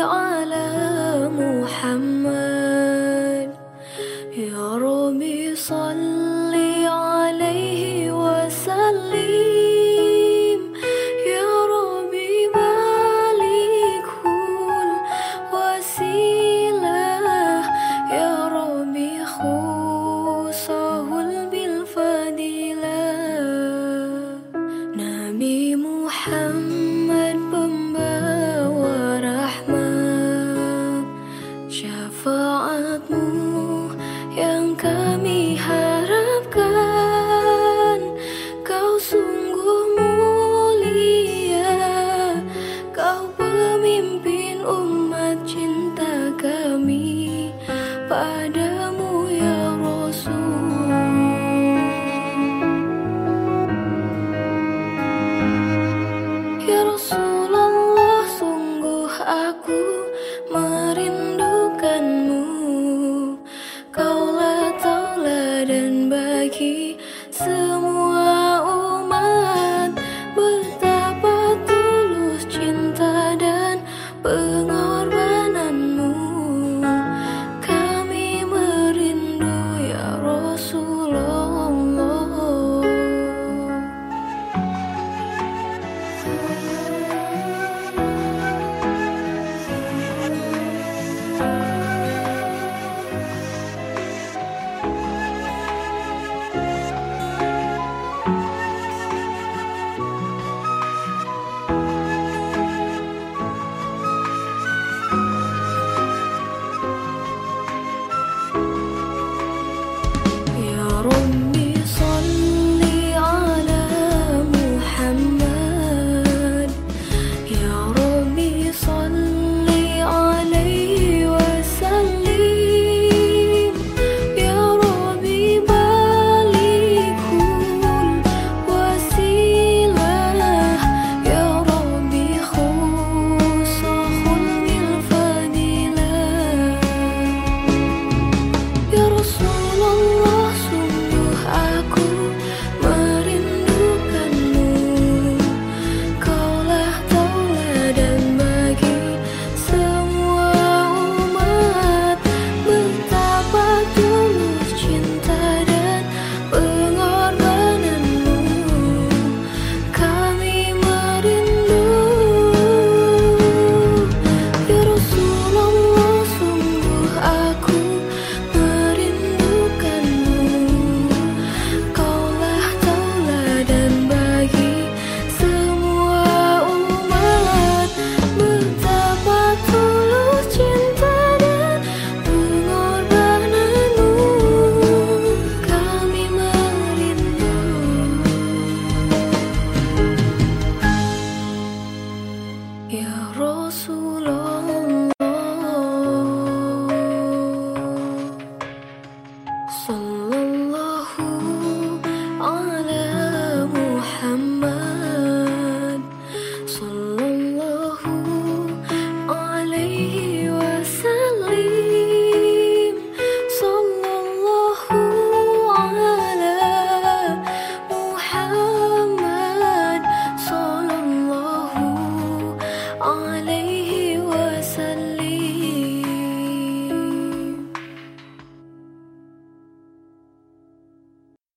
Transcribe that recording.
على محمد. Aku long 素落。